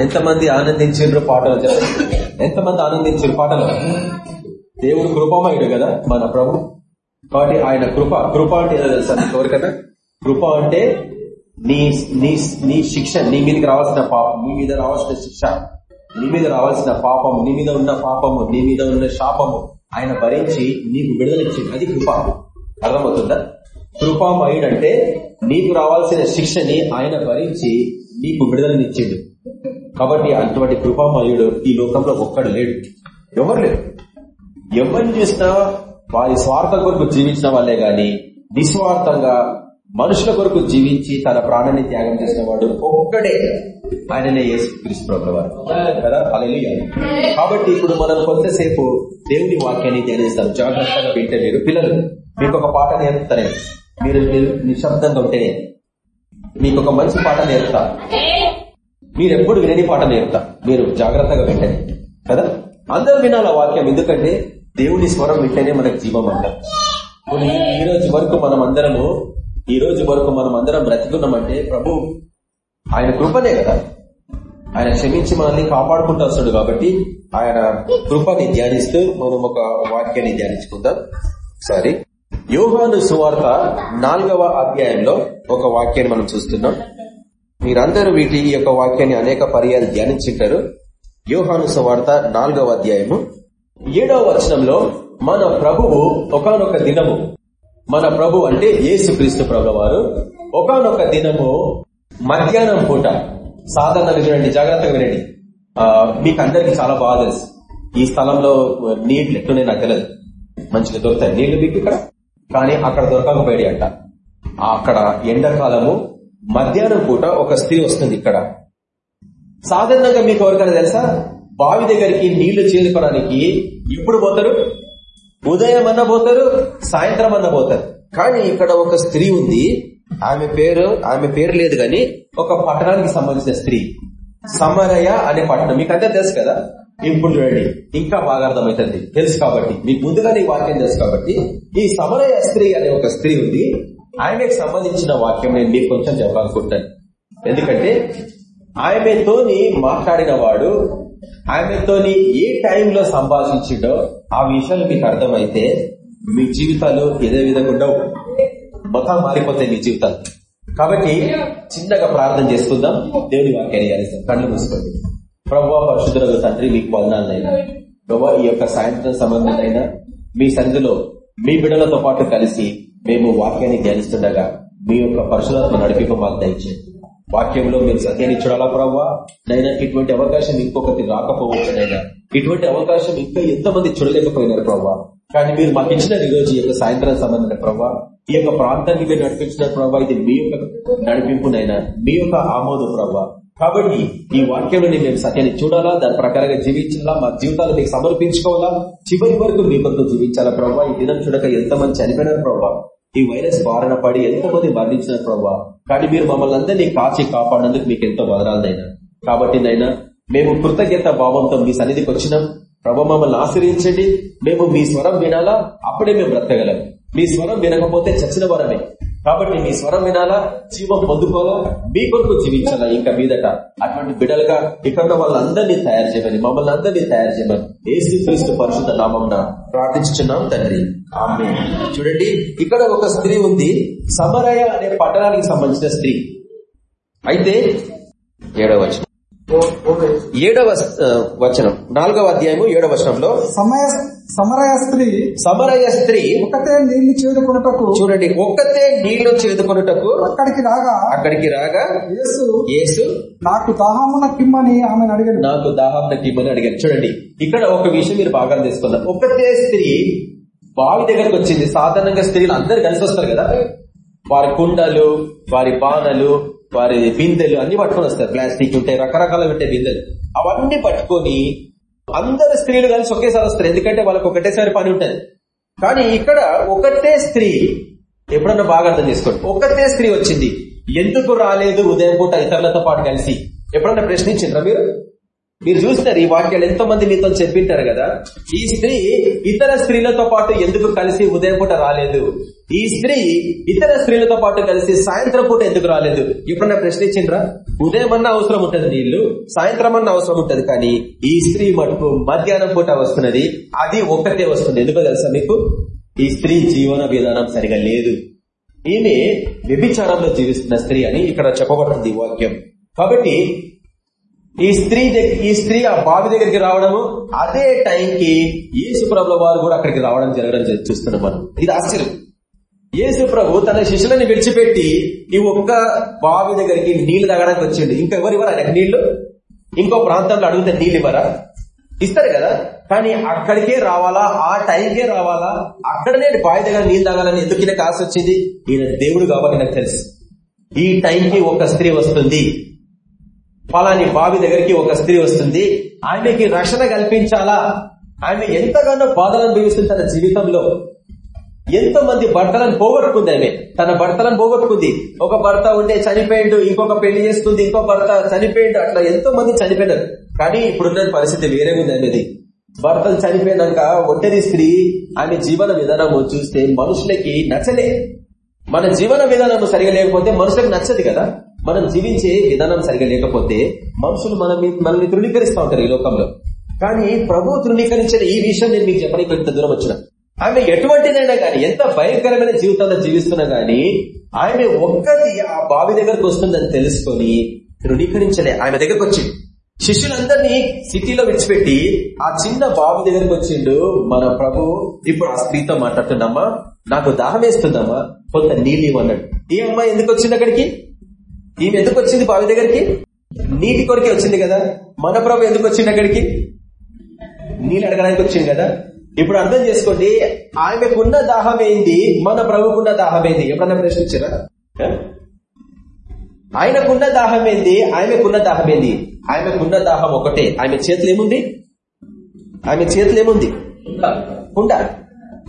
ఎంతమంది ఆనందించారు పాటలు చెప్పండి ఎంతమంది ఆనందించారు పాటలు? దేవుడు కృపమయుడు కదా మన ప్రభు. కాబట్టి ఆయన కృప కృప అంటే ఏదో తెలుసా నీకు ఎవరికన్నా కృప అంటే నీ నీ నీ శిక్ష నీ మీదకి రావాల్సిన పాపం నీ మీద రావాల్సిన శిక్ష నీ మీద రావాల్సిన పాపము నీ మీద ఉన్న పాపము నీ మీద ఉన్న శాపము ఆయన భరించి నీకు విడుదలిచ్చింది అది కృప. అర్థమవుతుందా? కృపామయుడంటే నీకు రావాల్సిన శిక్షని ఆయన భరించి నీకు విడుదలనిచ్చిండు. కాబట్టి అటువంటి కృపామయుడు ఈ లోకంలో ఒక్కడు లేడు. ఎవరు లేడు ఎవరిని చూసినా వారి స్వార్థం కొరకు జీవించిన వాళ్ళే గాని నిస్వార్థంగా మనుషుల కొరకు జీవించి తన ప్రాణాన్ని త్యాగం చేసిన వాడు ఒక్కడే ఆయననే క్రీస్తు ప్రభువారు. కదా? అలలియ కాబట్టి ఇప్పుడు మనం కొంతసేపు దేవుని వాక్యాన్ని ధ్యానిస్తాం. జాగ్రత్తగా వింటే మీరు పిల్లలు. మీకు ఒక పాట నేర్పుతారే మీరు నిశ్శబ్దంగా ఉంటే మీకు ఒక మంచి పాట నేర్పుతా. మీరు ఎప్పుడు వినని పాట నేర్పుతా. మీరు జాగ్రత్తగా వింటండి కదా? అందరు వినాల వాక్యం? ఎందుకంటే దేవుని స్వరం వింటేనే మనకు జీవం అంటారు కొన్ని ఈ రోజు వరకు మనం అందరము ఈ రోజు వరకు మనం అందరం బ్రతికున్నామంటే ప్రభు ఆయన కృపనే కదా. ఆయన క్షమించి మనల్ని కాపాడుకుంటూ వస్తాడు కాబట్టి ఆయన కృపని ధ్యానిస్తూ మనం ఒక వాక్యాన్ని ధ్యానించుకుందాం. సారీ యోహాను సువార్త నాలుగవ అధ్యాయంలో ఒక వాక్యాన్ని మనం చూస్తున్నాం. మీరందరూ వీటి ఈ యొక్క వాక్యాన్ని అనేక పర్యాలు ధ్యానించుంటారు. యోహాను సువార్త నాలుగవ అధ్యాయము. ఏడవ వచనంలో మన ప్రభువు ఒకనొక దినము మన ప్రభు అంటే యేసు క్రీస్తు ప్రభు వారు ఒకనొక దినము మధ్యాహ్నం పూట. సాధారణంగా చూడండి జాగ్రత్తగా వినండి. మీకు అందరికి చాలా బాగా తెలుసు. ఈ స్థలంలో నీళ్ళు ఎట్లున్నాయి నాకు తెలియదు మంచిగా దొరుకుతాయి. నీళ్ళు మీకు ఇక్కడ? కానీ అక్కడ దొరకకపోయాడు అంట అక్కడ ఎండాకాలము మధ్యాహ్నం పూట ఒక స్త్రీ వస్తుంది ఇక్కడ. సాధారణంగా మీకు ఎవరికైనా తెలుసా? బావి దగ్గరికి నీళ్ళు చేరుకోవడానికి ఎప్పుడు పోతారు ఉదయం అన్న పోతారు సాయంత్రం అన్న పోతారు. కానీ ఇక్కడ ఒక స్త్రీ ఉంది. ఆమె పేరు ఆమె పేరు లేదు గాని ఒక పట్టణానికి సంబంధించిన స్త్రీ. సమరయ అనే పట్టణం. మీకు అంతా తెలుసు కదా? ఇప్పుడు చూడండి ఇంకా బాగా అర్థమవుతుంది తెలుసు కాబట్టి. మీకు ముందుగానే ఈ వాక్యం తెలుసు కాబట్టి. ఈ సమరయ స్త్రీ అనే ఒక స్త్రీ ఉంది. ఆయనకు సంబంధించిన వాక్యం నేను మీకు కొంచెం చెప్పాలనుకుంటాను ఎందుకంటే ఆమెతోని మాట్లాడిన వాడు ఆమెతోని ఏ టైంలో సంభాషించిండో ఆ విషయాలు మీకు అర్థమైతే మీ జీవితాలు ఏదే విధంగా ఉండవు. మొత్తం మారిపోతాయి మీ జీవితాలు. కాబట్టి చిన్నగా ప్రార్థన చేసుకుందాం. దేవుని వాక్యాన్ని కళ్ళు మూసుకోండి. ప్రభు పరిశుద్ధులకు తండ్రి మీకు వదనాలైనా ప్రభావ ఈ యొక్క సాయంత్రం సంబంధమైనా మీ సంధిలో మీ బిడ్డలతో పాటు కలిసి మేము వాక్యాన్ని ధ్యానిస్తుండగా మీ యొక్క పరిశుధాత్మ నడిపింపు మాకు దయచేయండి. వాక్యంలో మీరు సత్యాన్ని చూడాలా ప్రభావ? నైనా ఇటువంటి అవకాశం ఇంకొకటి రాకపోవచ్చు నైనా ఇటువంటి అవకాశం ఇంకా ఎంతమంది చూడలేకపోయినారు ప్రభావ? కానీ మీరు మాకు ఇచ్చిన ఈ రోజు ఈ యొక్క సాయంత్రం సంబంధించిన ప్రభావ ఈ యొక్క ప్రాంతాన్ని మీరు నడిపించిన ప్రవ్వా ఇది మీ యొక్క నడిపింపునైనా మీ యొక్క ఆమోదం ప్రవ్వా కాబట్టి ఈ వాక్యంలోని మేము సత్యాన్ని చూడాలా? దాని ప్రకారంగా జీవించాలా? మా జీవితాలు మీకు సమర్పించుకోవాలా? చివరి వరకు మీ కొరకు జీవించాలా? ప్రభావ ఈ దినం చూడక ఎంతమంది చనిపోయినారు ప్రభావ ఈ వైరస్ బారిన పడి ఎంతమంది మరణించిన ప్రభావ కానీ మీరు మమ్మల్ని అందరినీ కాచి కాపాడేందుకు మీకు ఎంతో వదరాలనైనా కాబట్టి నైనా మేము కృతజ్ఞత భావంతో మీ సన్నిధికి వచ్చినాం. ప్రభావ మమ్మల్ని ఆశ్రయించండి. మేము మీ స్వరం వినాలా? అప్పుడే మేము బ్రతకగలం. మీ స్వరం వినకపోతే చచ్చిన వరమే. కాబట్టి మీ స్వరం వినాలా? జీవం పొందుకోవాలా? మీ కొరకు జీవించాలా? ఇంకా మీదట అటువంటి బిడలుగా ఇక్కడ వాళ్ళందరినీ తయారు చేయమని మమ్మల్ని అందరినీ తయారు చేయమని ఏసు క్రీస్తు పరిశుద్ధ నామం ప్రార్థించున్నాం తండ్రి. ఆమె చూడండి ఇక్కడ ఒక స్త్రీ ఉంది. సమరయ అనే పట్టణానికి సంబంధించిన స్త్రీ. అయితే ఏడవచ్చు ఏడవ వచనం. నాలుగవ అధ్యాయము ఏడవ వచనంలో సమయ సమరయ స్త్రీ సమరయ స్త్రీ ఒకటే నీళ్ళు చేరుకున్నటకు చూడండి ఒక్కతే నీళ్ళు చేదుకొనుటకు అక్కడికి రాగా అక్కడికి రాగా యేసు యేసు నాకు దాహమున కిమ్మని ఆమెను అడిగాడు. నాకు దాహం ఇవ్వని అడిగాను చూడండి ఇక్కడ ఒక విషయం మీరు బాగా తీసుకున్నారు ఒక్కతే స్త్రీ బావి దగ్గరకు వచ్చింది. సాధారణంగా స్త్రీలు అందరు కలిసి వస్తారు కదా. వారి కుండలు వారి బాణలు వారి బిందెలు అన్ని పట్టుకొని వస్తారు. ప్లాస్టిక్ ఉంటాయి రకరకాల ఉంటాయి బిందెలు. అవన్నీ పట్టుకొని అందరు స్త్రీలు కలిసి ఒకేసారి వస్తారు. ఎందుకంటే వాళ్ళకి ఒకటేసారి పని ఉంటుంది. కానీ ఇక్కడ ఒకటే స్త్రీ ఎప్పుడన్నా బాగా అర్థం చేసుకోండి. ఒకటే స్త్రీ వచ్చింది. ఎందుకు రాలేదు? ఉదయం పూట ఇతరులతో పాటు కలిసి. ఎప్పుడన్నా ప్రశ్నించిండ్రా మీరు? మీరు చూస్తారు ఈ వాక్యాలు ఎంతో మంది మీతో చెప్పింటారు కదా? ఈ స్త్రీ ఇతర స్త్రీలతో పాటు ఎందుకు కలిసి ఉదయం పూట రాలేదు? ఈ స్త్రీ ఇతర స్త్రీలతో పాటు కలిసి సాయంత్రం పూట ఎందుకు రాలేదు? ఎప్పుడన్నా ప్రశ్నించిండ్రా? ఉదయం అన్న అవసరం ఉంటుంది నీళ్ళు సాయంత్రం అన్న అవసరం ఉంటుంది కానీ ఈ స్త్రీ మటుకు మధ్యాహ్నం పూట వస్తున్నది అది ఒక్కటే వస్తుంది. ఎందుకో తెలుసా మీకు? ఈ స్త్రీ జీవన విధానం సరిగా లేదు. ఈమె వ్యభిచారంలో జీవిస్తున్న స్త్రీ అని ఇక్కడ చెప్పబడుతుంది వాక్యం. కాబట్టి ఈ స్త్రీ ఈ స్త్రీ ఆ బావి దగ్గరికి రావడము అదే టైంకి యేసు ప్రభుల వారు కూడా అక్కడికి రావడం జరగడం చూస్తున్నాం మనం. ఇది ఆశ్చర్యం. యేసు ప్రభు తన శిష్యులని విడిచిపెట్టి ఈ ఒక్క బావి దగ్గరికి నీళ్ళు తాగడానికి వచ్చిండు. ఇంకా ఎవరు ఇవ్వరా ఆయనకు నీళ్ళు? ఇంకో ప్రాంతంలో అడిగితే నీళ్ళు ఇవ్వరా? ఇస్తారు కదా. కానీ అక్కడికే రావాలా? ఆ టైంకే రావాలా? అక్కడనే బావి దగ్గర నీళ్ళు తాగాలని ఎందుకు ఈయనకు ఆశ వచ్చింది? ఈయన దేవుడు కాబట్టి నాకు తెలుసు. ఈ టైంకి ఒక స్త్రీ వస్తుంది. ఫలాని బావి దగ్గరికి ఒక స్త్రీ వస్తుంది. ఆమెకి రక్షణ కల్పించాలా? ఆమె ఎంతగానో బాధలు అనుభవిస్తుంది తన జీవితంలో. ఎంతో మంది భర్తలను పోగొట్టుకుంది ఆమె. తన భర్తలను పోగొట్టుకుంది. ఒక భర్త ఉంటే చనిపోయిండు ఇంకొక పెళ్ళి చేసుకుంది ఇంకో భర్త చనిపోయిండు అట్లా ఎంతో మంది చనిపోయినారు. కానీ ఇప్పుడున్న పరిస్థితి వేరే ఉంది అనేది భర్తలు చనిపోయినాక ఒంటరి స్త్రీ ఆమె జీవన విధానము చూస్తే మనుషులకి నచ్చలే. మన జీవన విధానం సరిగా లేకపోతే మనుషులకు నచ్చదు కదా. మనం జీవించే విధానం సరిగా లేకపోతే మనుషులు మన మనల్ని తృణీకరిస్తూ ఉంటారు ఈ లోకంలో. కానీ ప్రభు తృణీకరించిన ఈ విషయం నేను మీకు చెప్పడానికి ఇంత దూరం వచ్చిన. ఆమె ఎటువంటిదైనా గాని ఎంత భయంకరమైన జీవితంలో జీవిస్తున్నా గాని ఆమె ఒక్కటి ఆ బావి దగ్గరకు వస్తుందని తెలుసుకొని తృణీకరించలే. ఆమె దగ్గరకు వచ్చి శిష్యులందరినీ సిటీలో విడిచిపెట్టి ఆ చిన్న బావి దగ్గరకు వచ్చిండు. మన ప్రభు ఇప్పుడు ఆ స్త్రీతో మాట్లాడుతుందమ్మా నాకు దాహం వేస్తుందమ్మా కొంత నీళ్ళు ఇవ్వన్నాడు. ఈ అమ్మాయి ఎందుకు వచ్చింది అక్కడికి? ఈమె ఎందుకు వచ్చింది బావి దగ్గరికి? నీటి కొరకే వచ్చింది కదా. మన ప్రభు ఎందుకు వచ్చింది అక్కడికి? నీళ్ళు అడగడానికి వచ్చింది కదా. ఇప్పుడు అర్థం చేసుకోండి ఆమెకున్న దాహం ఏంది మన ప్రభుకున్న దాహం ఏంది ఎప్పుడన్నా ప్రశ్నించారా? ఆయనకున్న దాహం ఏంది ఆమెకున్న దాహం ఏంది ఆమెకున్న దాహం ఒకటే. ఆమె చేతులు ఏముంది? ఆమె చేతులు ఏముంది? కుండ.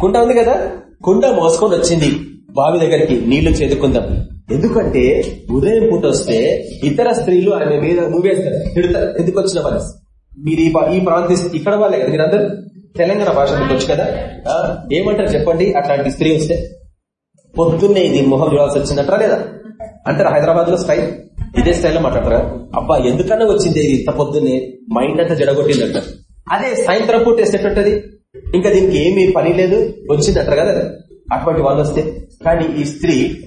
కుండ ఉంది కదా. కుండ మోసుకొని వచ్చింది. బావి దగ్గరికి నీళ్ళు చేదుకుందాం. ఎందుకంటే ఉదయం పూట వస్తే ఇతర స్త్రీలు ఆయన మీద మూవేస్తారు తిడతారు. ఎందుకు వచ్చిన వాళ్ళు మీరు ఈ ప్రాంతం ప్రాంత ఇక్కడ వాళ్ళే కదా మీరందరూ? తెలంగాణ భాష వచ్చు కదా? ఏమంటారు చెప్పండి? అట్లాంటి స్త్రీ వస్తే. పొద్దున్నే ఇది మొహం చూడాల్సి వచ్చిందంటారా లేదా? అంటారు హైదరాబాద్లో స్టైల్? ఇదే స్టైల్లో మాట్లాడతారా? అబ్బా ఎందుకన్నా వచ్చింది ఇది ఇంత పొద్దున్నే? మైండ్ అంతా జడగొట్టిందంటారు అదే సాయంత్రం పూట వేసేటది ఇంకా దీనికి ఏమీ పని లేదు. వచ్చిందంటారు కదా? అటువంటి వాళ్ళు వస్తే. కానీ ఈ స్త్రీ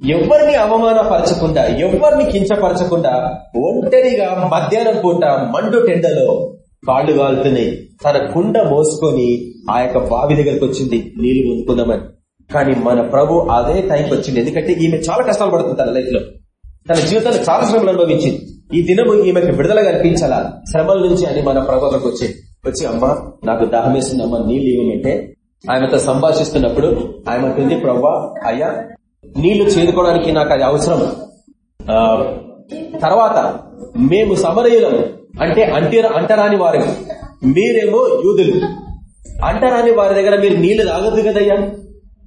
ఎవరిని అవమానపరచకుండా ఎవరిని కించపరచకుండా ఒంటరిగా మధ్యాహ్నం పూట మండు టెండలో కాళ్ళు కాలుతున్నాయి తన కుండ మోసుకొని ఆ యొక్క బావి దగ్గరకు వచ్చింది. నీళ్ళు పొందుకుందామని కానీ మన ప్రభు అదే టైంకి వచ్చింది ఎందుకంటే ఈమె చాలా కష్టాలు పడుతుంది తన లైఫ్లో. తన జీవితంలో చాలా శ్రమలు అనుభవించింది. ఈ దినము ఈమెకి విడుదల కల్పించాలా? శ్రమల నుంచి అని మన ప్రభుత్వకు వచ్చి వచ్చి అమ్మా నాకు దాహం వేస్తుంది అమ్మా నీళ్ళు ఇవ్వమంటే? ఆయనతో సంభాషిస్తున్నప్పుడు ఆయన అంటుంది ప్రవ్వా అయ్యా నీళ్ళు చేదుకోవడానికి నాకు అది అవసరం. తర్వాత మేము సమరయులం అంటే అంటి అంటరాని వారు మీరేమో యూదులు. అంటరాని వారి దగ్గర మీరు నీళ్ళు తాగద్దు కదయ్యా?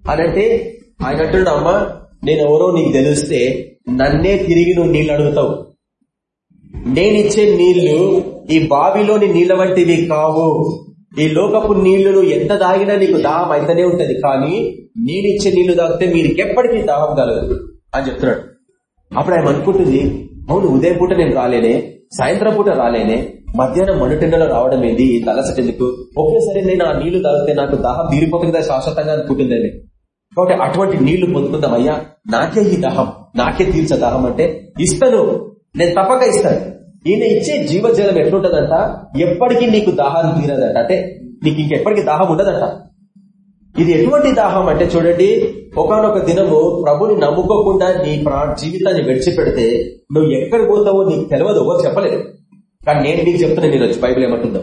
అని అంటే ఆయన అంటున్నామ్మా నేను ఎవరో నీకు తెలిస్తే నన్నే తిరిగి నువ్వు నీళ్ళు అడుగుతావు. నేనిచ్చే నీళ్ళు ఈ బావిలోని నీళ్ళ వంటివి కావు. ఈ లోకపు నీళ్ళు ఎంత తాగినా నీకు దాహం అయితేనే ఉంటది కానీ నేనిచ్చే నీళ్ళు తాగితే మీరు ఎప్పటికీ దాహం కలగదు అని చెప్తున్నాడు. అప్పుడు ఆయన అనుకుంటుంది అవును ఉదయం పూట నేను రాలేనే సాయంత్రం పూట రాలేనే మధ్యాహ్నం మనుటెండలో రావడం ఏంది ఈ తలసట ఎందుకు? ఒకేసారి నేను ఆ నీళ్ళు తాగితే నాకు దాహం తీరిపోతుంది శాశ్వతంగా అనుకుంటుందండి కాబట్టి అటువంటి నీళ్ళు పొందుకుందాం అయ్యా నాకే ఈ దాహం నాకే తీర్చ దాహం అంటే ఇస్తాను నేను తప్పక ఇస్తాను. ఈయన ఇచ్చే జీవజలం ఎట్లుంటదంట? ఎప్పటికీ నీకు దాహం తీరదంట. అంటే నీకు ఇంకెప్పటికీ దాహం ఉండదంట. ఇది ఎటువంటి దాహం అంటే చూడండి ఒకనొక దినము ప్రభుని నమ్ముకోకుండా నీ ప్రా జీవితాన్ని విడిచిపెడితే నువ్వు ఎక్కడ పోతావో నీకు తెలియదు ఎవరు చెప్పలేదు. కానీ నేను నీకు చెప్తున్నాను నేను వచ్చి బైబిల్ ఏమంటుందో.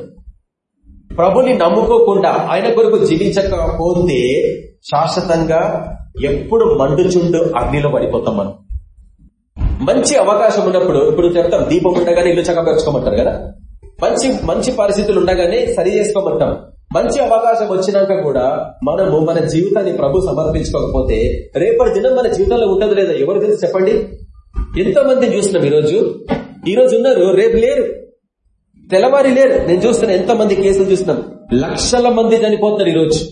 ప్రభుని నమ్ముకోకుండా ఆయన కొరకు జీవించకపోతే శాశ్వతంగా ఎప్పుడు మండుచుండు అగ్నిలో పడిపోతాం మనం. మంచి అవకాశం ఉన్నప్పుడు ఇప్పుడు చెప్తాం దీపం ఉండగానే ఇల్లు చక్కపరచుకోమంటారు కదా? మంచి మంచి పరిస్థితులు ఉండగానే సరి చేసుకోమంటాం. మంచి అవకాశం వచ్చినాక కూడా మనము మన జీవితాన్ని ప్రభు సమర్పించుకోకపోతే రేపటి దినం మన జీవితంలో ఉండదు లేదా? ఎవరు తెలుసు చెప్పండి? ఎంతో మందిని చూస్తున్నాం ఈరోజు. ఈ ఉన్నారు రేపు లేరు. తెల్లవారి లేరు. నేను చూస్తున్నా ఎంతో మంది కేసులు చూస్తున్నాం. లక్షల మంది చనిపోతున్నారు ఈరోజు.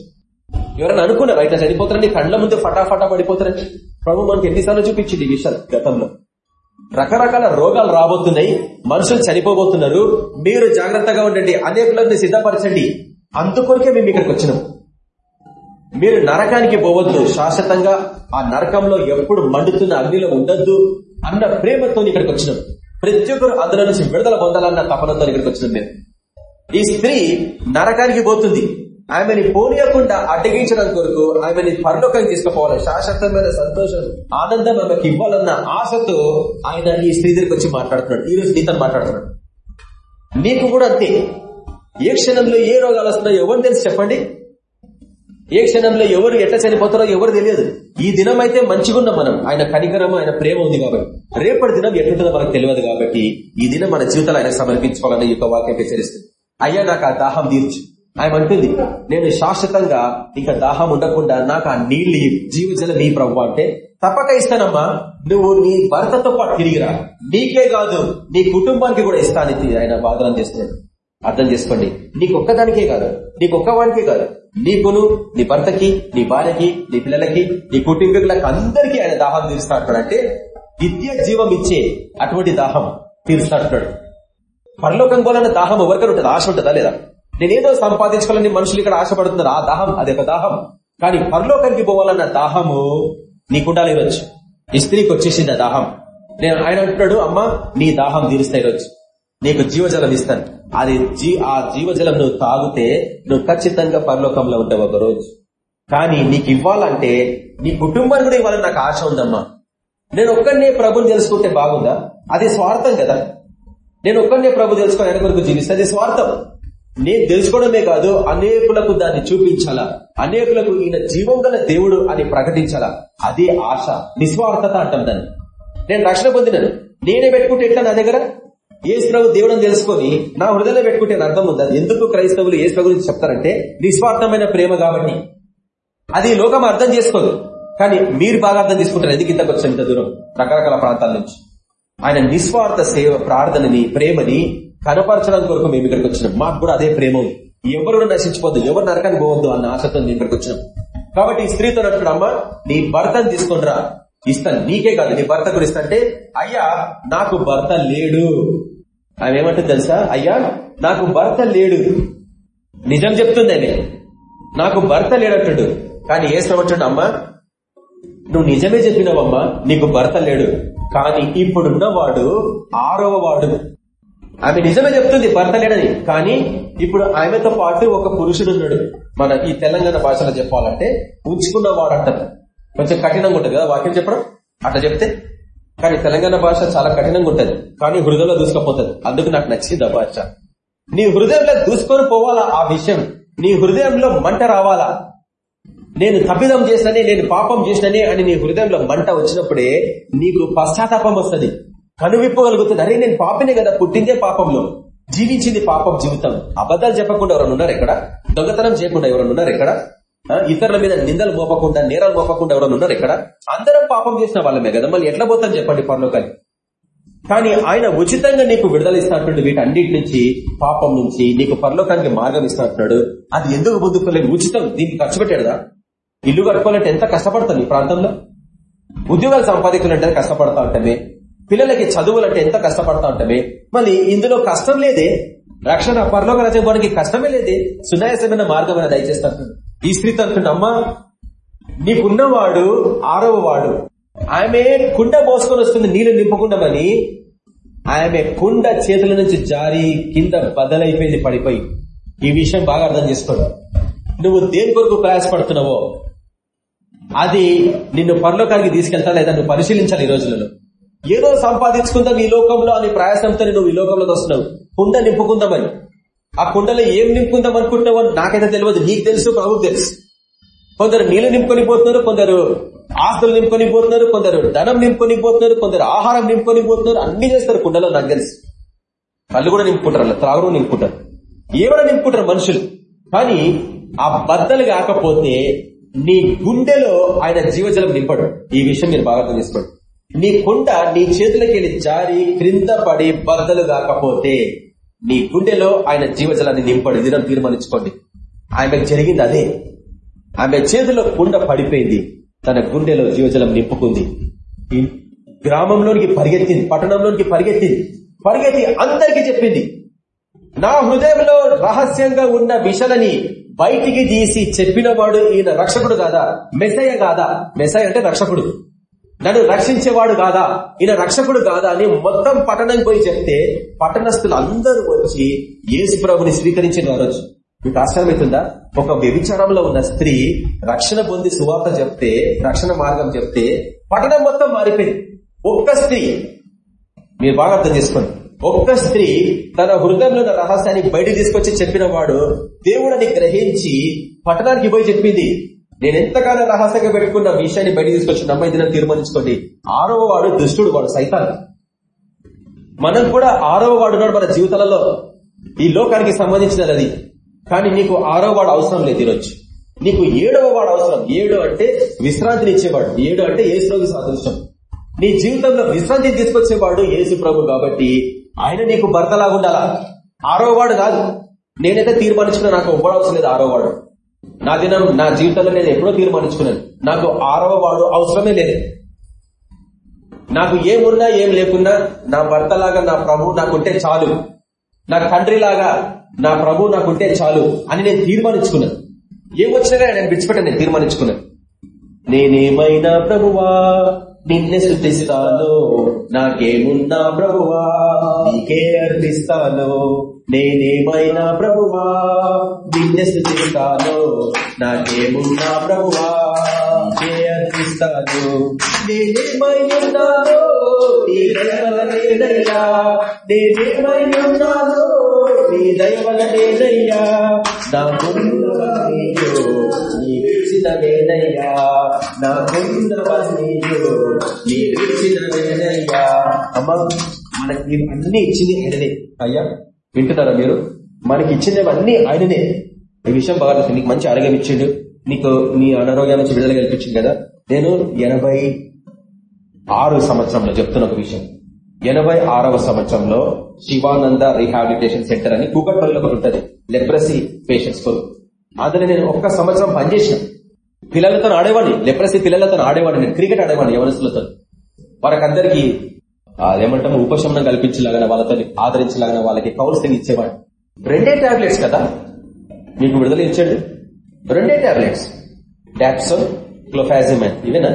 ఎవరైనా అనుకున్నారు? అయితే చనిపోతారని? కళ్ళ ముందు ఫటాఫటా పడిపోతారని? ప్రభు మనకి ఎన్నిసార్లు చూపించింది ఈ విషయాలు గతంలో. రకరకాల రోగాలు రాబోతున్నాయి మనుషులు చనిపోబోతున్నారు మీరు జాగ్రత్తగా ఉండండి అనేకులను సిద్ధపరచండి. అందుకొరకే మేము ఇక్కడికి వచ్చినాం. మీరు నరకానికి పోవద్దు శాశ్వతంగా ఆ నరకంలో ఎప్పుడు మండుతున్న అగ్నిలో ఉండద్దు అన్న ప్రేమతో ఇక్కడికి వచ్చినాం. ప్రతి ఒక్కరు అందులో నుంచి విడుదల పొందాలన్న తపనతో ఇక్కడికి వచ్చినాం మేము. ఈ స్త్రీ నరకానికి పోతుంది. ఆమెని పోనీయకుండా అడ్డగించడం కొరకు ఆమెని పరలోకానికి తీసుకుపోవాలి. శాశ్వతమైన సంతోషం ఆనందం ఆమెకి ఇవ్వాలన్న ఆశతో ఆయన ఈ స్త్రీ దగ్గరికి వచ్చి మాట్లాడుతున్నాడు. ఈ రోజు నీతో మాట్లాడుతున్నాడు. నీకు కూడా అంతే. ఏ క్షణంలో ఏ రోగాలు వస్తున్నాయో ఎవరు తెలుసు చెప్పండి? ఏ క్షణంలో ఎవరు ఎట్లా చనిపోతారో ఎవరు తెలియదు. ఈ దినం అయితే మంచిగున్నాం మనం. ఆయన కనికరం ఆయన ప్రేమ ఉంది కాబట్టి. రేపటి దినం ఎట్లుంటుందో మనకు తెలియదు కాబట్టి ఈ దినం మన జీవితాలు ఆయన సమర్పించుకోవాలని ఈ యొక్క వాక్యం హెచ్చరిస్తుంది. అయ్యా నాకు ఆ దాహం తీర్చు. ఆయన అంటుంది నేను శాశ్వతంగా ఇంకా దాహం ఉండకుండా నాకు ఆ నీళ్ళు జీవజలం నీ ప్రభు అంటే తప్పక ఇస్తానమ్మా. నువ్వు నీ భర్తతో పాటు తిరిగిరా. నీకే కాదు నీ కుటుంబానికి కూడా ఇస్తానికి ఆయన వాదనం చేస్తున్నాడు. అర్థం చేసుకోండి. నీకు ఒక్కదానికే కాదు. నీకు ఒక్కవానికే కాదు. నీకును నీ భర్తకి నీ భార్యకి నీ పిల్లలకి నీ కుటుంబీకులకు అందరికీ ఆయన దాహం తీరుస్తాడు అంటే నిత్య జీవం ఇచ్చే అటువంటి దాహం తీరుస్తాడు. పరలోకం పోలన్న దాహం ఎవరికైనా ఉంటుంది? ఆశ ఉంటుందా లేదా? నేనేదో సంపాదించుకోవాలని మనుషులు ఇక్కడ ఆశపడుతున్నారు. ఆ దాహం అది ఒక దాహం. కానీ పరలోకానికి పోవాలన్న దాహము నీకుండాలి ఈరోజు. ఈ స్త్రీకి వచ్చేసింది ఆ దాహం. నేను ఆయన అంటున్నాడు అమ్మ నీ దాహం తీరుస్తా ఈరోజు. నీకు జీవజలం ఇస్తాను. అది జీ ఆ జీవజలం నువ్వు తాగితే నువ్వు ఖచ్చితంగా పరలోకంలో ఉంటావు ఒక రోజు కానీ నీకు ఇవ్వాలంటే నీ కుటుంబాన్ని కూడా ఇవ్వాలని నాకు ఆశ ఉందమ్మా. నేను ఒక్కడనే ప్రభుని తెలుసుకుంటే బాగుందా? అది స్వార్థం కదా. నేను ఒక్కడనే ప్రభు తెలుసుకొని ఆయన కొరకు జీవిస్తే అది స్వార్థం. నేను తెలుసుకోవడమే కాదు అనేకులకు దాన్ని చూపించాలా? అనేకులకు ఈయన జీవం గల దేవుడు అని ప్రకటించాలా? అదే ఆశ నిస్వార్థత అంటాం దాన్ని. నేను రక్షణ పొందినాను. నేనే పెట్టుకుంటే ఎట్లా నా దగ్గర? ఏసు దేవుడు దేవుడు తెలుసుకొని నా హృదయంలో పెట్టుకుంటే అర్థం ఉందా ఎందుకు క్రైస్తవులు ఏసు గురించి చెప్తారంటే నిస్వార్థమైన ప్రేమ కాబట్టి. అది లోకం అర్థం చేసుకోదు. కానీ మీరు బాగా అర్థం చేసుకుంటారు. ఎందుకు ఇంతకు ఇంత దూరం? రకరకాల ప్రాంతాల నుంచి. ఆయన నిస్వార్థ సేవ ప్రార్థనని ప్రేమని కనపరచడం కొరకు మేము ఇక్కడికి వచ్చినాం. మాకు కూడా అదే ప్రేమ ఉంది. ఎవరు కూడా నశించిపోద్దు. ఎవరు నరకానికి పోవద్దు అన్న ఆశతో మేము ఇక్కడికి వచ్చినాం. కాబట్టి ఈ స్త్రీతో అంటున్నాడు అమ్మ నీ భర్తను తీసుకునిరా. ఇస్తాను. నీకే కాదు నీ భర్త కూడా ఇస్తా. అంటే అయ్యా నాకు భర్త లేడు. ఆమె ఏమంటుంది తెలుసా? అయ్యా నాకు భర్త లేడు. నిజం చెప్తుంది ఆయన నాకు భర్త లేడంటాడు కానీ ఏ శ్రమంటాడు అమ్మా నువ్వు నిజమే చెప్పినావమ్మా నీకు భర్త లేడు. కానీ ఇప్పుడున్నవాడు ఆరవ వాడు. ఆమె నిజమే చెప్తుంది భర్త లేడని కానీ ఇప్పుడు ఆమెతో పాటు ఒక పురుషుడు ఉన్నాడు మన ఈ తెలంగాణ భాషలో చెప్పాలంటే ఉంచుకున్నవాడు అంటారు కొంచెం కఠినంగా ఉంటుంది కదా వాక్యం చెప్పడం? అట్లా చెప్తే? కానీ తెలంగాణ భాష చాలా కఠినంగా ఉంటుంది. కానీ హృదయంలో దూసుకపోతుంది. అందుకు నాకు నచ్చింది ఆ భాష. నీ హృదయంలో దూసుకొని పోవాలా ఆ విషయం? నీ హృదయంలో మంట రావాలా? నేను తప్పిదం చేసిననే నేను పాపం చేసిననే అని నీ హృదయంలో మంట వచ్చినప్పుడే నీకు పశ్చాత్తాపం వస్తుంది. కనువిప్పగలుగుతుంది. అరే నేను పాపనే కదా పుట్టిందే పాపంలో. జీవించింది పాపం జీవితం. అబద్ధాలు చెప్పకుండా ఎవరైనా ఉన్నారు ఇక్కడ? దొంగతనం చేయకుండా ఎవరైనా ఉన్నారు ఇక్కడ? ఇతరుల మీద నిందలు మోపకుండా నేరాలు మోపకుండా ఎవరైనా ఉన్నారు ఇక్కడ? అందరం పాపం చేసిన వాళ్ళమే కదా. మళ్ళీ ఎట్లా పోతాం చెప్పండి పరలోకాన్ని కానీ ఆయన ఉచితంగా నీకు విడుదల ఇస్తున్నట్టు వీటన్నిటి నుంచి పాపం నుంచి నీకు పరలోకానికి మార్గం ఇస్తున్నట్టున్నాడు అది ఎందుకు పొందుకోలేదు ఉచితం? దీనికి ఖర్చు పెట్టాడుదా? ఇల్లు కట్టుకోవాలంటే ఎంత కష్టపడతాను ఈ ప్రాంతంలో? ఉద్యోగాలు సంపాదించాలంటే కష్టపడతా ఉంటామే? పిల్లలకి చదువులంటే ఎంత కష్టపడతా ఉంటామే? మళ్ళీ ఇందులో కష్టం లేదే? రక్షణ పరలోక రచకపోవడానికి కష్టమే లేదే? సునాయాసమైన మార్గం అనేది దయచేస్తాను ఈ స్త్రీతో అంటున్నమ్మా నీకున్నవాడు ఆరవ వాడు. ఆమె కుండ మోసుకొని వస్తుంది నీళ్ళు నింపుకుండమని ఆమె కుండ చేతుల నుంచి జారి కింద బదలైపోయింది పడిపోయి. ఈ విషయం బాగా అర్థం చేసుకోండి. నువ్వు దేని కొరకు ప్రయాసపడుతున్నావో అది నిన్ను పరలోకానికి తీసుకెళ్తా లేదా నువ్వు పరిశీలించాలి ఈ రోజులలో. ఏదో సంపాదించుకుందాం ఈ లోకంలో అని ప్రయాసంతో నువ్వు ఈ లోకంలోకి వస్తున్నావు. కుండ నింపుకుందామని. ఆ కుండలో ఏం నింపుకుందాం అనుకుంటున్నావు అని నాకైతే తెలియదు. నీకు తెలుసు ప్రభుకు తెలుసు. కొందరు నీళ్ళు నింపుకొని పోతున్నారు కొందరు ఆస్తులు నింపుకొని పోతున్నారు కొందరు ధనం నింపుకొని పోతున్నారు కొందరు ఆహారం నింపుకొని పోతున్నారు అన్ని చేస్తారు కుండలో నాకు తెలుసు. కళ్ళు కూడా నింపుకుంటారు త్రాగుడు నింపుకుంటారు. ఏమైనా నింపుకుంటారు మనుషులు. కానీ ఆ బద్దలు కాకపోతే నీ గుండెలో ఆయన జీవజలం నింపడు. ఈ విషయం మీరు బాగా అర్థం చేసుకోండి. నీ కుండ నీ చేతులకి వెళ్ళి జారి క్రింద పడి బద్దలు కాకపోతే నీ గుండెలో ఆయన జీవజలాన్ని నింపడు. దినం తీర్మానించుకోండి. ఆమెకు జరిగింది అదే. ఆమె చేతిలో కుండ పడిపోయింది. తన గుండెలో జీవజలం నింపుకుంది. గ్రామంలోనికి పరిగెత్తింది పట్టణంలోనికి పరిగెత్తింది. పరిగెత్తి అందరికీ చెప్పింది నా హృదయంలో రహస్యంగా ఉన్న విషలని బయటికి తీసి చెప్పినవాడు ఈయన రక్షకుడు కాదా? మెసయ కాదా? మెసయ అంటే రక్షకుడు. నన్ను రక్షించేవాడు కాదా? ఈయన రక్షకుడు కాదా అని మొత్తం పట్టణం పోయి చెప్తే పట్టణస్థులు అందరూ వచ్చి యేసు ప్రభుని స్వీకరించిన వారు వచ్చి మీకు ఆశ్చర్యమవుతుందా ఒక వ్యభిచారంలో ఉన్న స్త్రీ రక్షణ పొంది సువార్త చెప్తే రక్షణ మార్గం చెప్తే పట్టణం మొత్తం మారిపోయింది. ఒక్క స్త్రీ. మీరు బాగా అర్థం చేసుకోండి. ఒక్క స్త్రీ తన హృదయంలో ఉన్న రహస్యాన్ని బయట తీసుకొచ్చి చెప్పిన వాడు దేవుడని గ్రహించి పట్టణానికి పోయి చెప్పింది నేను ఎంతకాలం రహస్యంగా పెట్టుకున్న విషయాన్ని బయట తీసుకొచ్చిన అమ్మాయి నన్ను తీర్మానించుకోండి. ఆరవ వాడు దుష్టుడు వాడు సైతాన్. మనం కూడా ఆరవ వాడున్నాడు మన జీవితాలలో. ఈ లోకానికి సంబంధించినది అది. కానీ నీకు ఆరవ వాడు అవసరం లేదు ఈరోజు. నీకు ఏడవ వాడు అవసరం. ఏడు అంటే విశ్రాంతిని ఇచ్చేవాడు. ఏడు అంటే ఏసులోకి సాదృశ్యం. నీ జీవితంలో విశ్రాంతిని తీసుకొచ్చేవాడు ఏసు ప్రభు కాబట్టి ఆయన నీకు భర్తలాగా ఉండాలా? ఆరో వాడు కాదు. నేనైతే తీర్మానించుకున్నా నాకు ఇవ్వడం లేదు ఆరో వాడు. నా దినం నా జీవితంలో నేను ఎప్పుడో తీర్మానించుకున్నాను. నాకు ఆరవ వాడు అవసరమే లేదు. నాకు ఏమున్నా ఏం లేకున్నా నా భర్తలాగా నా ప్రభు నాకుంటే చాలు. నా తండ్రి లాగా నా ప్రభు నాకుంటే చాలు అని నేను తీర్మానించుకున్నాను ఏమొచ్చినా నేను విడిచిపెట్టాను నేను తీర్మానించుకున్నాను నేనేమైనా ప్రభువా? నిన్నే శుద్ధిస్తాను నాకేమున్నా ప్రభువా? నీకే అర్పిస్తాను నేనేమైనా ప్రభువా? నిన్నే శుద్ధిస్తాను నాకేమున్నా ప్రభువా? నీకే అర్పిస్తాను నేనేమైనాను నీ దయవలనేనయ్యా నేనేమైనాను నీ దయవలనేనయ్యా నా ముందు నా అమ్మ మనకి అన్ని ఇచ్చింది ఆయననే. అయ్యా వింటున్నారా మీరు? మనకి ఇచ్చినవన్నీ ఆయననే. ఈ విషయం బాగా తెలుసు. నీకు మంచి ఆరోగ్యం ఇచ్చిండు. నీకు నీ అనారోగ్యం నుంచి విడుదల కల్పించింది కదా. నేను ఎనభై ఆరు సంవత్సరంలో చెప్తున్న ఒక విషయం. ఎనభై ఆరవ సంవత్సరంలో శివానంద రీహాబిలిటేషన్ సెంటర్ అని కూకట్పల్లిలో ఒకటి ఉంటుంది. లెప్రసీ పేషెంట్స్ కొరకు అందులో నేను ఒక్క సంవత్సరం పనిచేసిన. పిల్లలతో ఆడేవాడిని లెప్రసీ పిల్లలతో ఆడేవాడిని నేను క్రికెట్ ఆడేవాడిని యవనస్తులతో వారికందరికి ఏమంటాము ఉపశమనం కల్పించలాగా వాళ్ళతో ఆదరించలాగా వాళ్ళకి కౌన్సిలింగ్ ఇచ్చేవాడు. రెండే టాబ్లెట్స్ కదా? మీకు విడుదల ఇచ్చాడు. రెండే టాబ్లెట్స్. డాప్సోన్ క్లోఫాజిమన్ ఇవేనా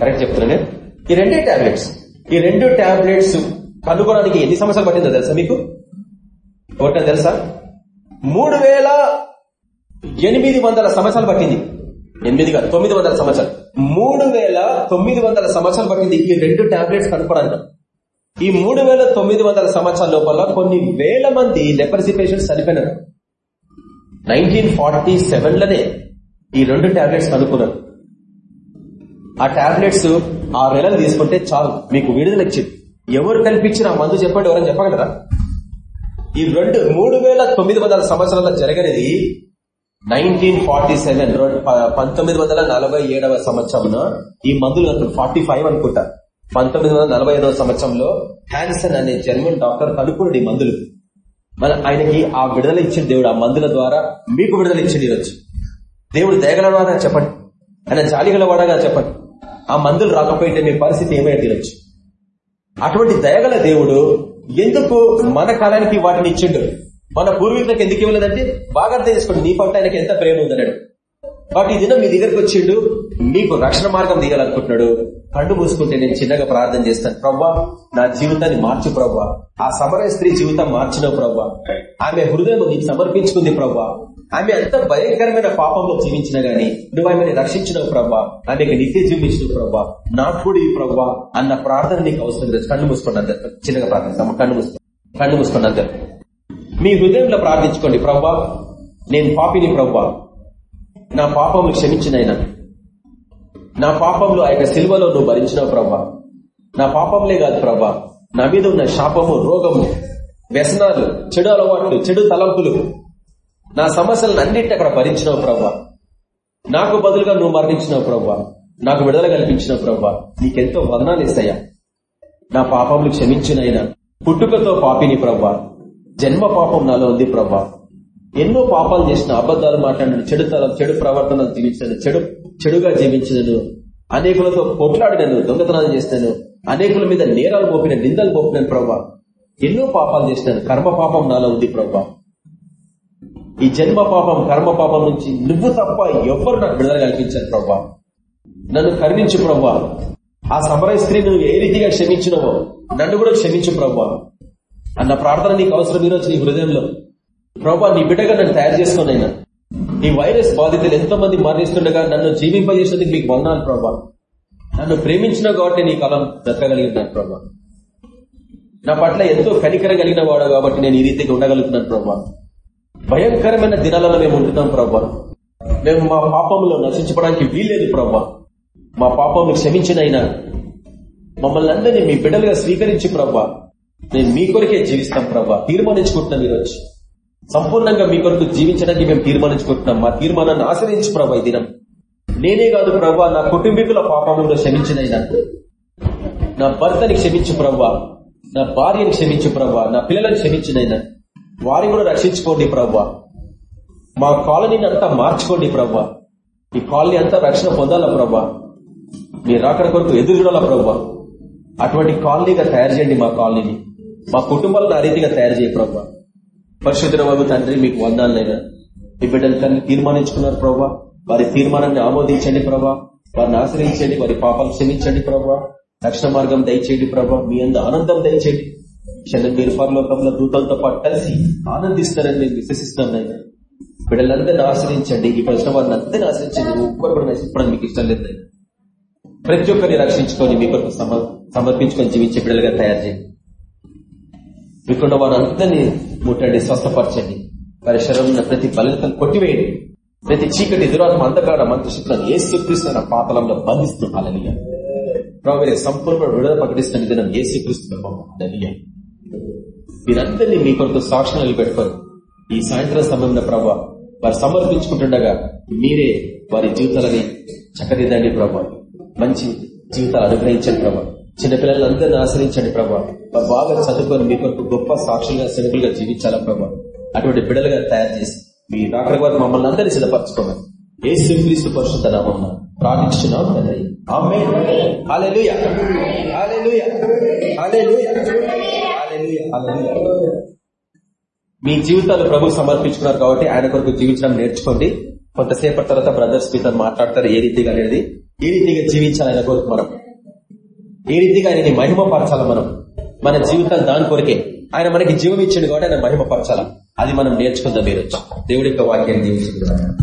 కరెక్ట్ చెప్తున్నా ఈ రెండే టాబ్లెట్స్. ఈ రెండు టాబ్లెట్స్ కనుగొనడానికి ఎన్ని సంవత్సరాలు పట్టిందో తెలుసా మీకు? ఒకటే తెలుసా? మూడు వేల ఎనిమిది వందల సంవత్సరాలు పట్టింది. ఎనిమిది కాదు తొమ్మిది వందల సంవత్సరాలు. మూడు వేల తొమ్మిది వందల సంవత్సరాలు పట్టింది ఈ రెండు టాబ్లెట్స్ కనుక్కోవడానికి ఈ మూడు వేల తొమ్మిది వందల సంవత్సరాల లోపల కొన్ని వేల మంది లెపర్సీ పేషెంట్స్ చనిపోయినారు. నైన్టీన్ ఫార్టీ సెవెన్లోనే ఈ రెండు టాబ్లెట్స్ కనుక్కున్నారు. ఆ టాబ్లెట్స్ ఆరు నెలలు తీసుకుంటే చాలు మీకు విడుదల ఇచ్చింది ఎవరు కల్పించిన ఆ మందు చెప్పండి ఎవరైనా చెప్పగలరా? ఈ రెండు మూడు వేల తొమ్మిది వందల సంవత్సరాల జరగనిది నైన్టీన్ ఫార్టీ సెవెన్ పంతొమ్మిది వందల నలభై ఏడవ సంవత్సరంలో ఈ మందులు ఫార్టీ ఫైవ్ అనుకుంటా. పంతొమ్మిది వందల నలభై ఐదవ సంవత్సరంలో హ్యాన్సన్ అనే జర్మన్ డాక్టర్ కనుక్కున్నాడు ఈ మందులు. మన ఆయనకి ఆ విడుదల ఇచ్చిన దేవుడు ఆ మందుల ద్వారా మీకు విడుదల ఇచ్చింది ఈరోజు. దేవుడు దయగలవాడా చెప్పండి. ఆయన జాలిగలవాడగా చెప్పండి. ఆ మందులు రాకపోయింటే మీ పరిస్థితి ఏమైనా తినొచ్చు అటువంటి దయగల దేవుడు ఎందుకు మన కాలానికి వాటిని ఇచ్చిండు? మన పూర్వీకులకు ఎందుకు ఇవ్వలేదంటే బాగా తెలుసుకోండి చేసుకోండి నీ పట్ల ఆయనకి ఎంత ప్రేమ ఉందన్నాడు. బట్ ఈ దినం మీ దగ్గరకు వచ్చిండు మీకు రక్షణ మార్గం తీయాలనుకుంటున్నాడు. కళ్ళు మూసుకుంటే నేను చిన్నగా ప్రార్థన చేస్తాను. ప్రవ్వా నా జీవితాన్ని మార్చు ప్రవ్వా. ఆ సమర స్త్రీ జీవితం మార్చినవు ప్రవ్వా. ఆమె హృదయం నీకు సమర్పించుకుంది ప్రవ్వా. ఆమె ఎంత భయంకరమైన పాపంలో జీవించిన గాని నువ్వు ఆమెను రక్షించినవు ప్రవ్వా. ఆమెకు నిత్య జీవించిన ప్రవ్వా. నాకు కూడా ఈ ప్రవ్వా అన్న ప్రార్థన నీకు అవసరం లేదు. కళ్ళు మూసుకోండి అందరు. చిన్నగా ప్రార్థిస్తాము కళ్ళు మూసుకో కళ్ళు మూసుకోండి అందరు. మీ హృదయంలో ప్రార్థించుకోండి ప్రవ్వా నేను పాపిని ప్రవ్వా నా పాపములు క్షమించినైనా. నా పాపంలో ఆ యొక్క సిల్వలో నువ్వు భరించినావు ప్రవ్వా నా పాపంలే కాదు ప్రభా. నా మీద ఉన్న శాపము రోగము వ్యసనాలు చెడు అలవాట్లు చెడు తలంపులు. నా సమస్యలను అన్నింటి అక్కడ భరించినావు ప్రవ్వా నాకు బదులుగా నువ్వు మరణించినావు ప్రవ్వా నాకు విడుదల కల్పించినావు ప్రవ్వా నీకెంతో వదనాలు ఇస్తాయా. నా పాపములు క్షమించినైనా. పుట్టుకతో పాపిని ప్రభా. జన్మ పాపం నాలో ఉంది ప్రభా ఎన్నో పాపాలు చేసిన అబద్ధాలు మాట్లాడిన చెడు తల- చెడు ప్రవర్తనలు జీవించాను చెడు చెడుగా జీవించినను అనేకులతో కొట్లాడినను దొంగతనాలు చేసినాను అనేకుల మీద నేరాలు మోపిన నిందలు మోపినాను ప్రభా ఎన్నో పాపాలు చేసినాను కర్మ పాపం నాలో ఉంది ప్రభా ఈ జన్మ పాపం కర్మ పాపం నుంచి నువ్వు తప్ప ఎవ్వరు నాకు విడుదల కల్పించాను ప్రభా నన్ను కరుణించు ప్రభా ఆ సమరయ స్త్రీ నువ్వు ఏ రీతిగా క్షమించినవో నన్ను కూడా క్షమించు ప్రభా అన్న ప్రార్థన నీకు అవసరం ఈరోజు నీ హృదయంలో. ప్రభా నీ బిడ్డగా నన్ను తయారు చేసుకోనైనా. ఈ వైరస్ బాధితులు ఎంతో మంది మరణిస్తుండగా నన్ను జీవింపజేసినందుకు మీకు వందాలు ప్రభా. నన్ను ప్రేమించిన కాబట్టి నీ కాలం బ్రతకగలిగినాను ప్రభా. నా పట్ల ఎంతో కనికరం కలిగిన వాడు కాబట్టి నేను ఈ రీతిగా ఉండగలుగుతున్నాను ప్రభా. భయంకరమైన దినాలలో మేము ఉంటున్నాం ప్రభా. మేము మా పాపంలో నశించుకోవడానికి వీల్లేదు ప్రభా. మా పాపంను క్షమించినైనా. మమ్మల్ని అందరినీ మీ బిడ్డలుగా స్వీకరించి ప్రభా. నేను మీ కొరకే జీవిస్తాం ప్రభా. తీర్మానించుకుంటున్నాం ఈరోజు సంపూర్ణంగా మీ కొరకు జీవించడానికి మేము తీర్మానించుకుంటున్నాం. మా తీర్మానాన్ని ఆశ్రయించు ప్రభా ఈ దినం. నేనే కాదు ప్రభా నా కుటుంబీకుల పాపములను క్షమించినైనా నా భర్తని క్షమించు ప్రభా. నా భార్యని క్షమించు ప్రభా. నా పిల్లలను క్షమించినైనా వారిని కూడా రక్షించుకోండి ప్రభా. మా కాలనీని అంతా మార్చుకోండి ప్రభా. ఈ కాలనీ అంతా రక్షణ పొందాలా ప్రభా. మీ రాకడ కొరకు ఎదురు చూడాలా ప్రభా. అటువంటి కాలనీగా తయారు చేయండి మా కాలనీని. మా కుటుంబాలను ఆ రీతిగా తయారు చేయ ప్రభా. పరిశుద్ధ బాబు తండ్రి మీకు వందాలైనా మీ బిడ్డలు తండ్రి తీర్మానించుకున్నారు ప్రభా. వారి తీర్మానాన్ని ఆమోదించండి ప్రభా. వారిని ఆశ్రయించండి వారి పాపాలు క్షమించండి ప్రభా. రక్షణ మార్గం దయచేయండి ప్రభా. మీ అంద ఆనందం దయచేయండి. క్షణం మీరు పరలోకంలో దూతలతో పాటు కలిసి ఆనందిస్తారని నేను విశ్వసిస్తున్నాను నాయన. బిడ్డలందరినీ ఆశ్రయించండి. ఈ ప్రశ్న వారిని అందరినీ ఆశ్రయించండి. ఒక్కరు కూడా నశించడం మీకు ఇష్టం లేదు ప్రతి ఒక్కరిని రక్షించుకొని మీ కొరకు సమ- సమర్పించుకొని జీవించే బిడ్డలుగా తయారు చేయండి. మీకున్న వారందరినీ ముట్టండి స్వస్థపరచండి. వారి శరీరంలో ప్రతి బలతను కొట్టివేయండి. ప్రతి చీకటి దురాత్మ అంధకార మంత్రశక్తులను ఏసుక్రీస్తున్న పాతలంలో బంధిస్తున్నాం అలలియ ప్రభు సంపూర్ణ విడుదల ప్రకటిస్తున్న విధానం ఏసుక్రీస్తున్నాం అలలియ మీరందరినీ మీ కొరకు సాక్షి పెట్టుకోరు ఈ సాయంత్రం సమయంలో ప్రభా వారు సమర్పించుకుంటుండగా మీరే వారి జీవితాలని చక్కదిద్దండి ప్రభా. మంచి జీవితాలు అనుగ్రహించండి ప్రభా. చిన్నపిల్లలందరినీ ఆశ్రయించండి ప్రభా. బాగా చదువుకొని మీ కొరకు గొప్ప సాక్షులుగా సెలవులుగా జీవించాలా ప్రభా. అటువంటి బిడలుగా తయారు చేసి మీ రాకడ వారు మమ్మల్ని అందరినీ సిద్ధపరచుకోమని. ఏ శ్రీక్రీస్తు పరిశుద్ధ నామం ప్రార్థించున్నాం తండ్రి. మీ జీవితాలు ప్రభు సమర్పించుకున్నారు కాబట్టి ఆయన కొరకు జీవించడం నేర్చుకోండి. కొంతసేపటి తర్వాత బ్రదర్స్ మీతో మాట్లాడతారు ఏ రీతిగా అనేది. ఏ రీతిగా జీవించాలి ఆయన కొరకు మనం ఏ రీతిగా ఆయనని మహిమపరచాలి మనం? మన జీవితాలు దాని కొరకే. ఆయన మనకి జీవం ఇచ్చింది కాబట్టి ఆయన మహిమపరచాలి అది మనం నేర్చుకుందాం మీరు దేవుడి యొక్క వాక్యాన్ని జీవించుకుందాం